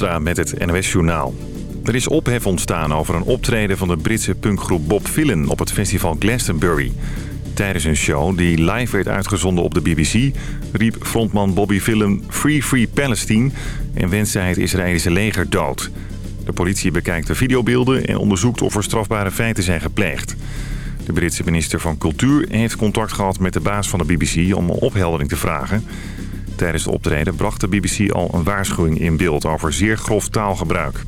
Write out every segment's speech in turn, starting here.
Met het NOS-journaal. Er is ophef ontstaan over een optreden van de Britse punkgroep Bob Villen op het festival Glastonbury. Tijdens een show die live werd uitgezonden op de BBC... riep frontman Bobby Villen Free Free Palestine... en wenste hij het Israëlische leger dood. De politie bekijkt de videobeelden en onderzoekt of er strafbare feiten zijn gepleegd. De Britse minister van Cultuur heeft contact gehad met de baas van de BBC om een opheldering te vragen. Tijdens de optreden bracht de BBC al een waarschuwing in beeld over zeer grof taalgebruik.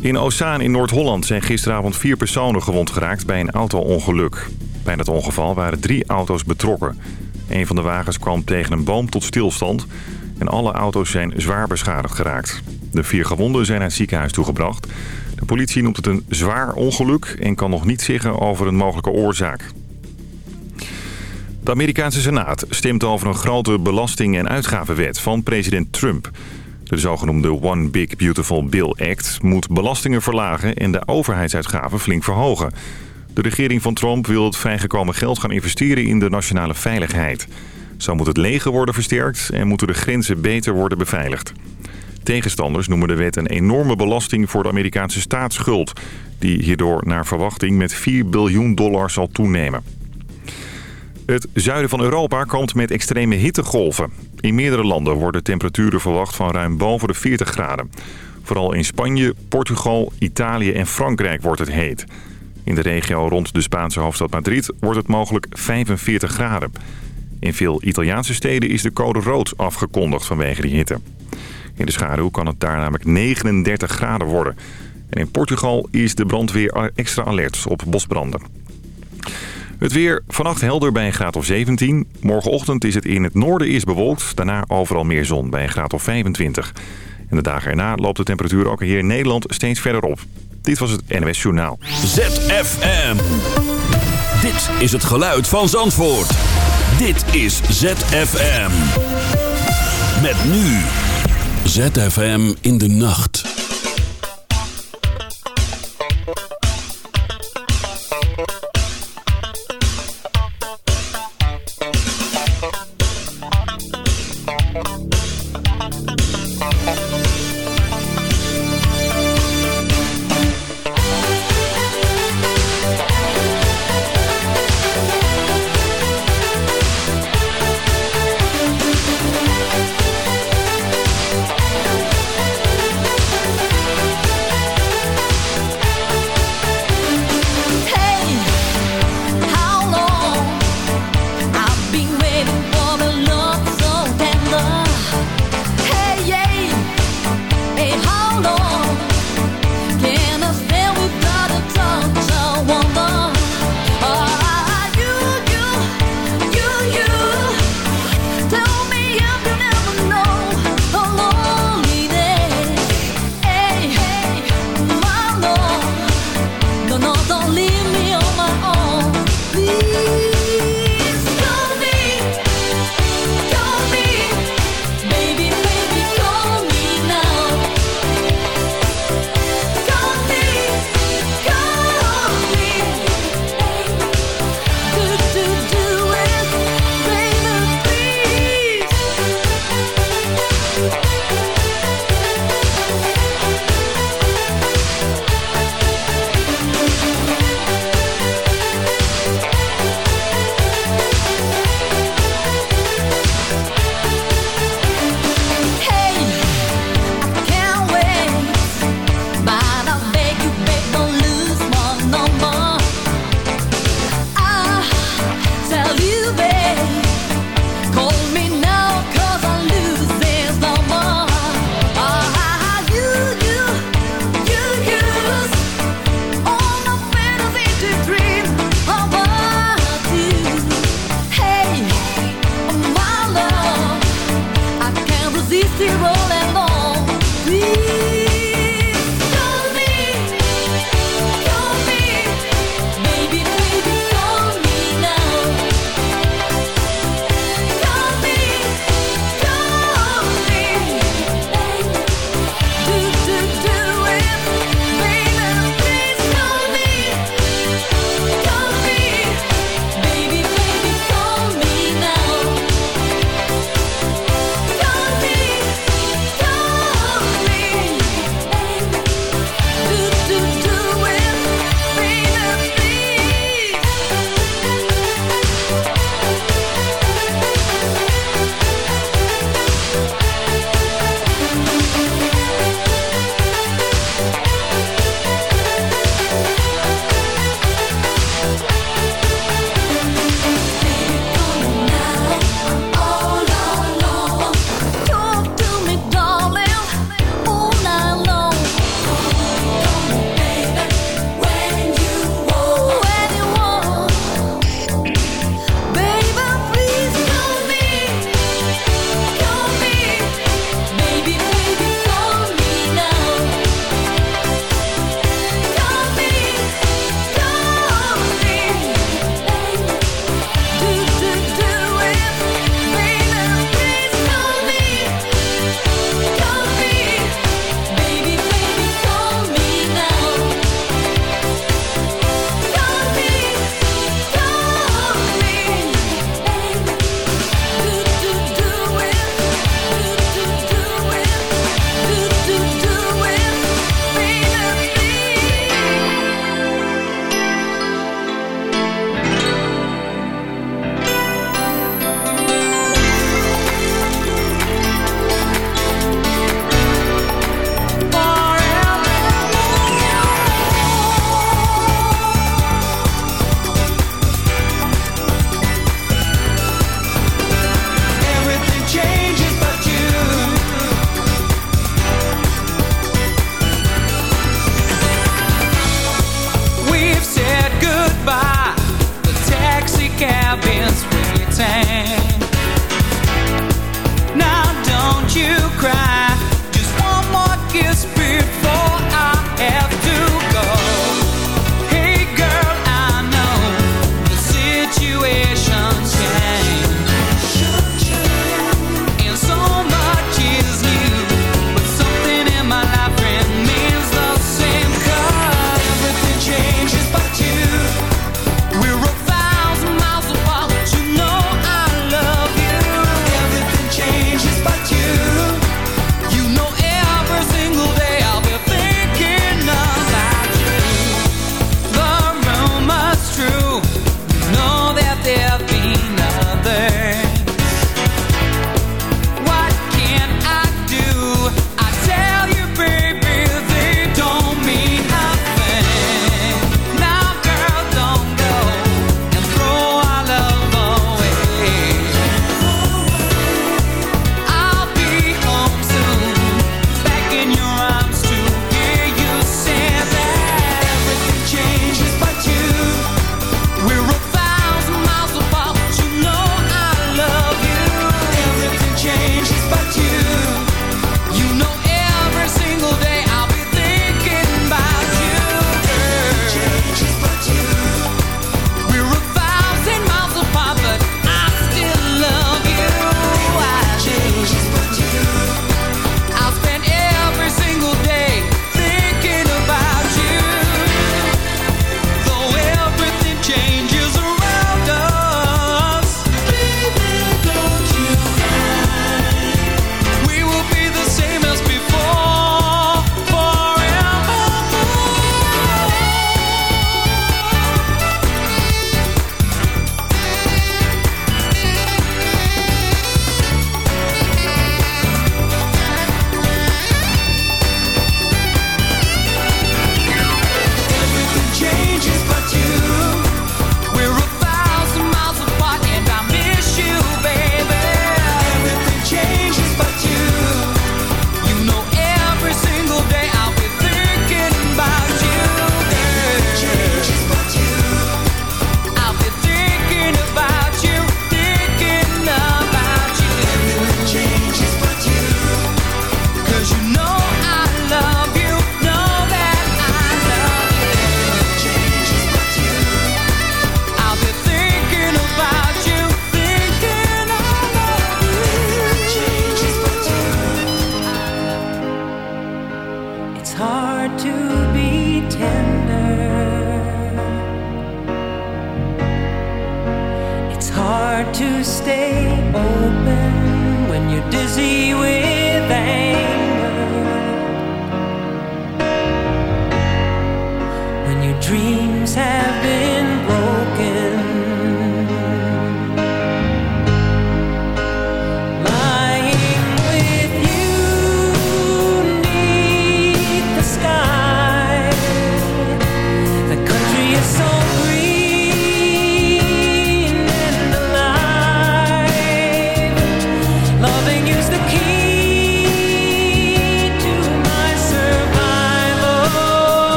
In Ozaan in Noord-Holland zijn gisteravond vier personen gewond geraakt bij een auto-ongeluk. Bij dat ongeval waren drie auto's betrokken. Een van de wagens kwam tegen een boom tot stilstand en alle auto's zijn zwaar beschadigd geraakt. De vier gewonden zijn naar het ziekenhuis toegebracht. De politie noemt het een zwaar ongeluk en kan nog niet zeggen over een mogelijke oorzaak. De Amerikaanse Senaat stemt over een grote belasting- en uitgavenwet van president Trump. De zogenoemde One Big Beautiful Bill Act moet belastingen verlagen en de overheidsuitgaven flink verhogen. De regering van Trump wil het vrijgekomen geld gaan investeren in de nationale veiligheid. Zo moet het leger worden versterkt en moeten de grenzen beter worden beveiligd. Tegenstanders noemen de wet een enorme belasting voor de Amerikaanse staatsschuld... die hierdoor naar verwachting met 4 biljoen dollar zal toenemen. Het zuiden van Europa komt met extreme hittegolven. In meerdere landen worden temperaturen verwacht van ruim boven de 40 graden. Vooral in Spanje, Portugal, Italië en Frankrijk wordt het heet. In de regio rond de Spaanse hoofdstad Madrid wordt het mogelijk 45 graden. In veel Italiaanse steden is de code rood afgekondigd vanwege de hitte. In de schaduw kan het daar namelijk 39 graden worden. En in Portugal is de brandweer extra alert op bosbranden. Het weer vannacht helder bij een graad of 17. Morgenochtend is het in het noorden eerst bewolkt. Daarna overal meer zon bij een graad of 25. En de dagen erna loopt de temperatuur ook hier in Nederland steeds verder op. Dit was het NWS Journaal. ZFM. Dit is het geluid van Zandvoort. Dit is ZFM. Met nu. ZFM in de nacht.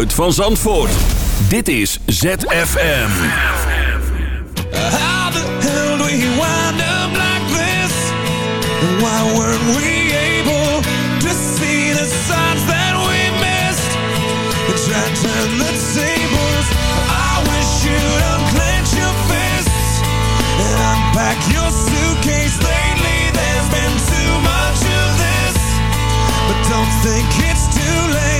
Geluid van Zandvoort. Dit is ZFM. How the hell do we wind up like this? Why weren't we able to see the signs that we missed? Try to turn the tables. I wish you'd unclench your fists and unpack your suitcase. Lately there's been too much of this. But don't think it's too late.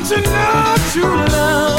Don't you know true love?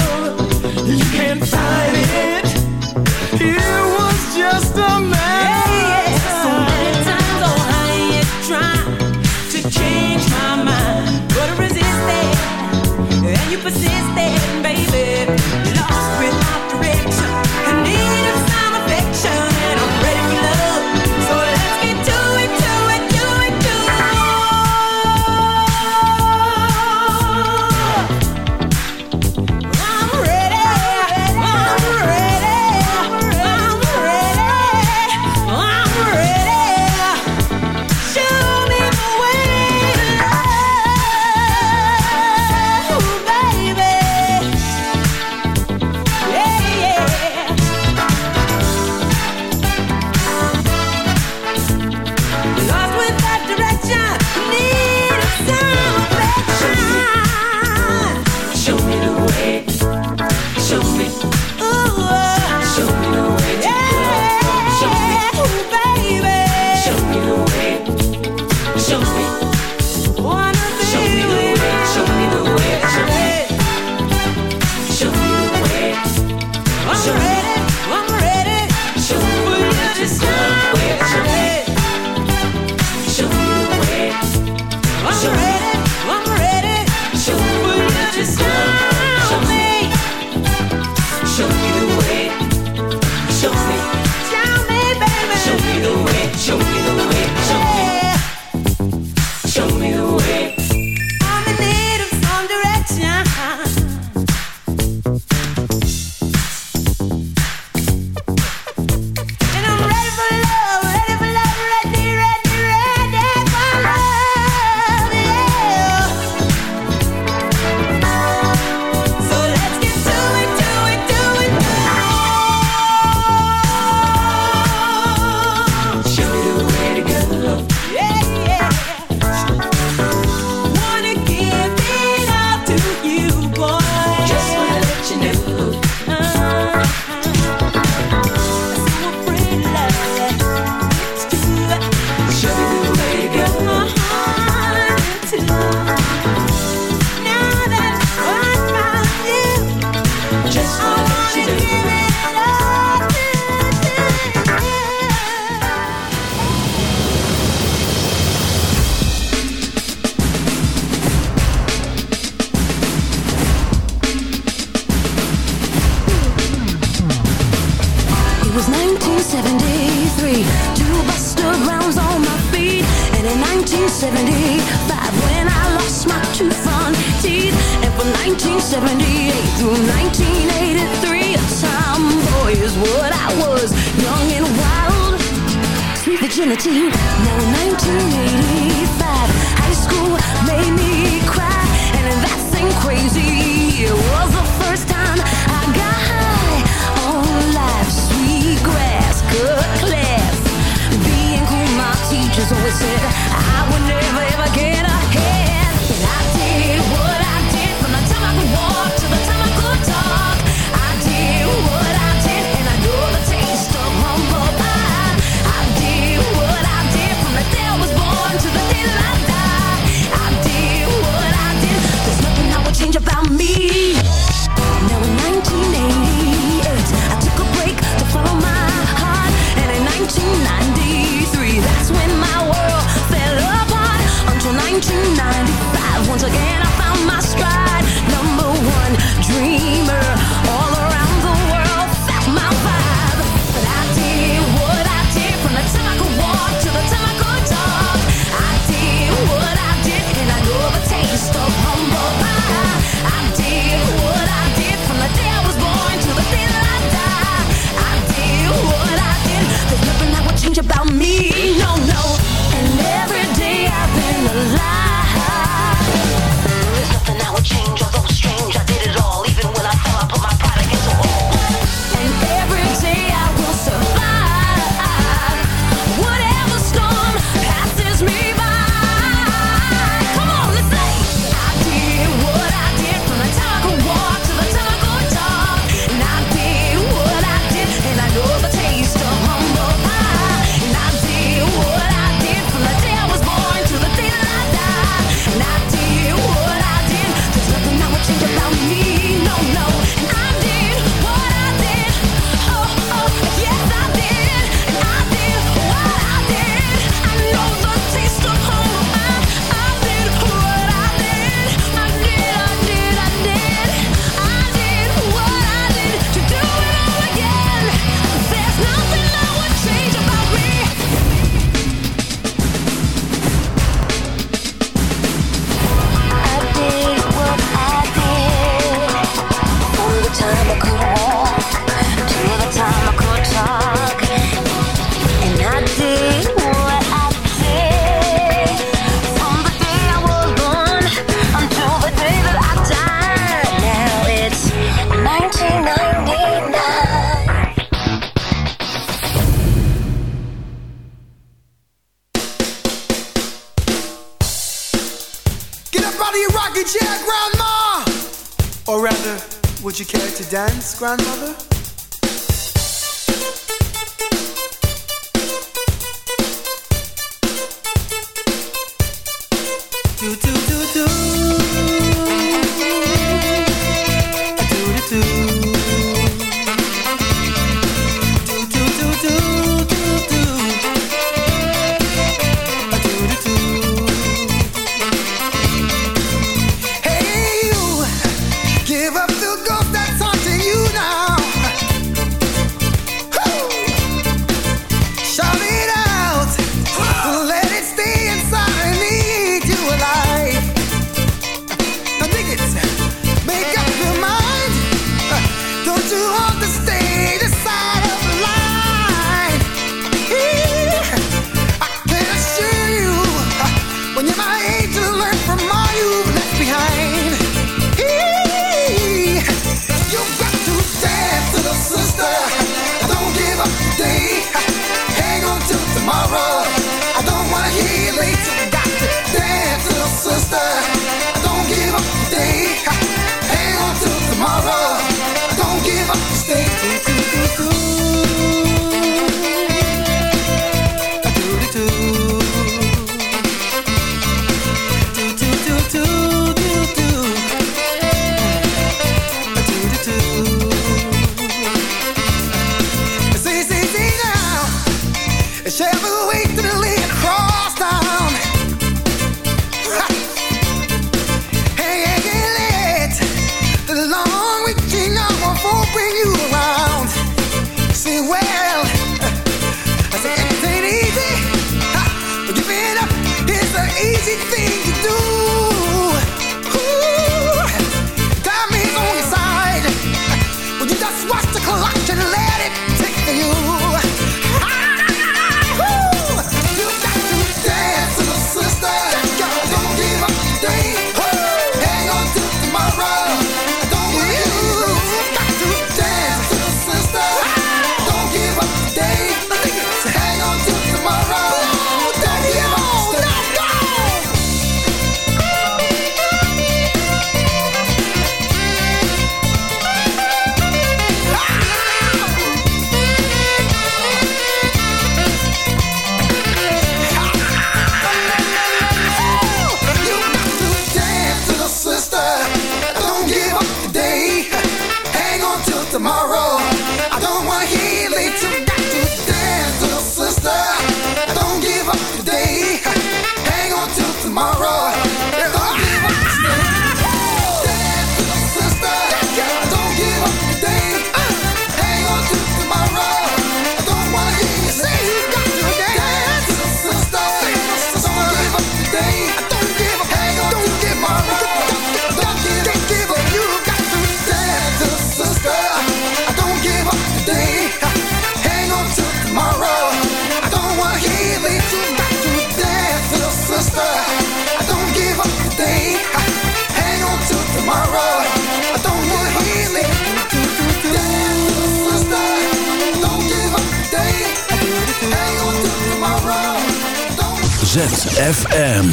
ZFM.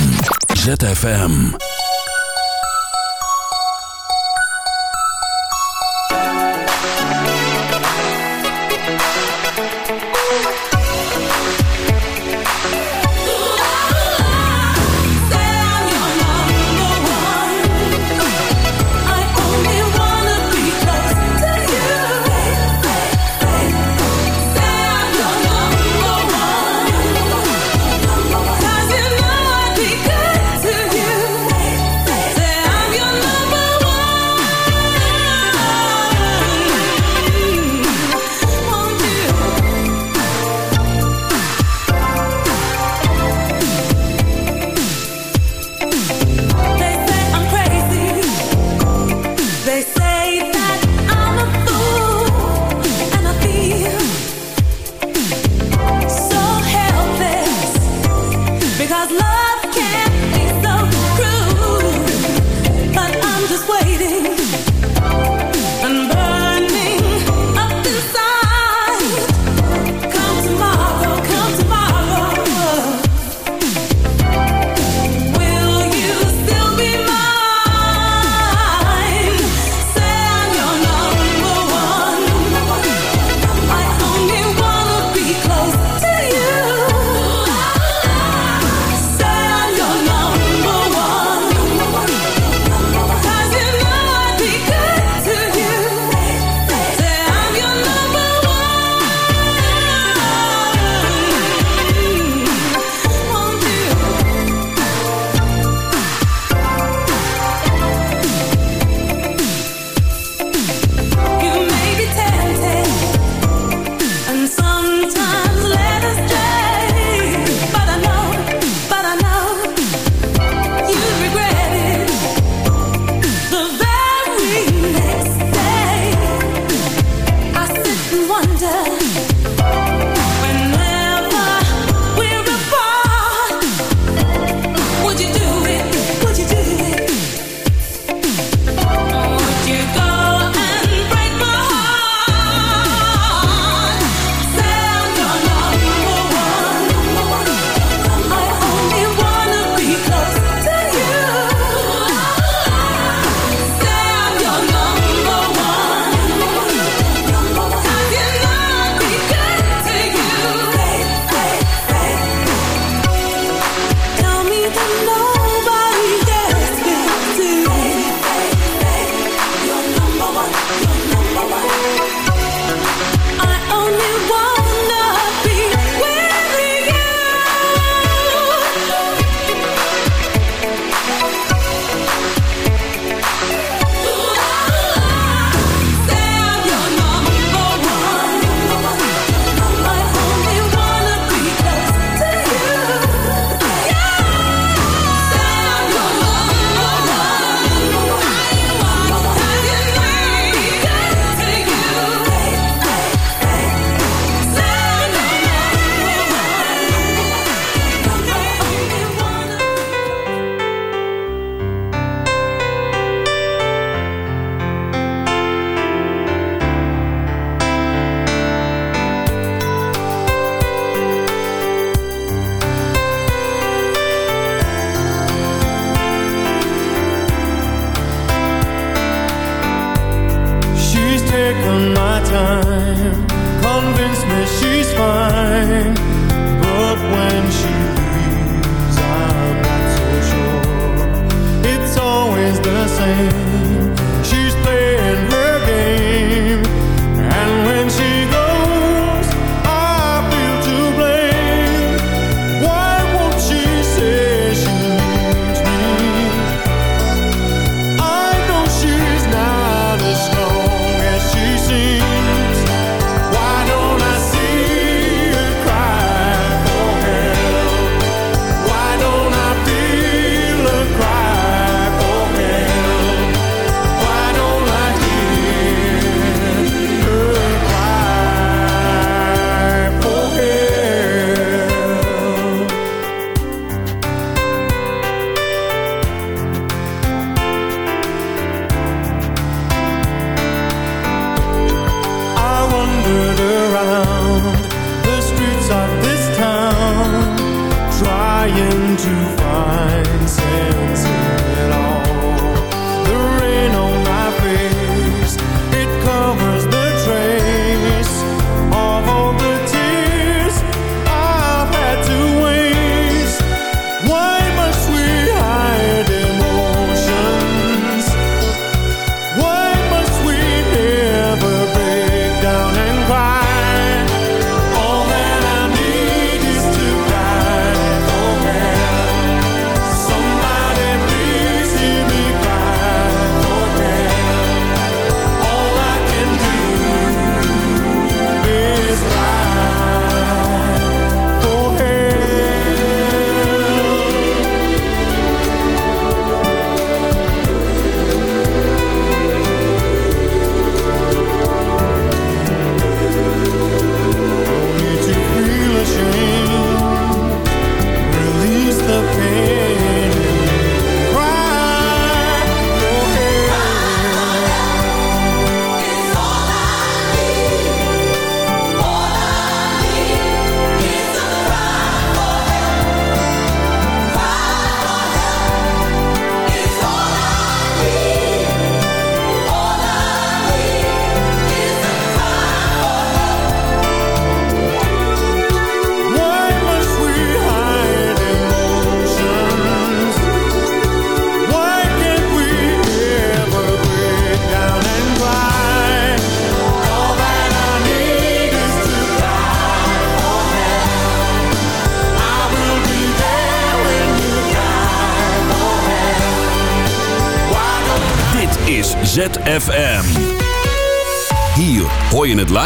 ZFM.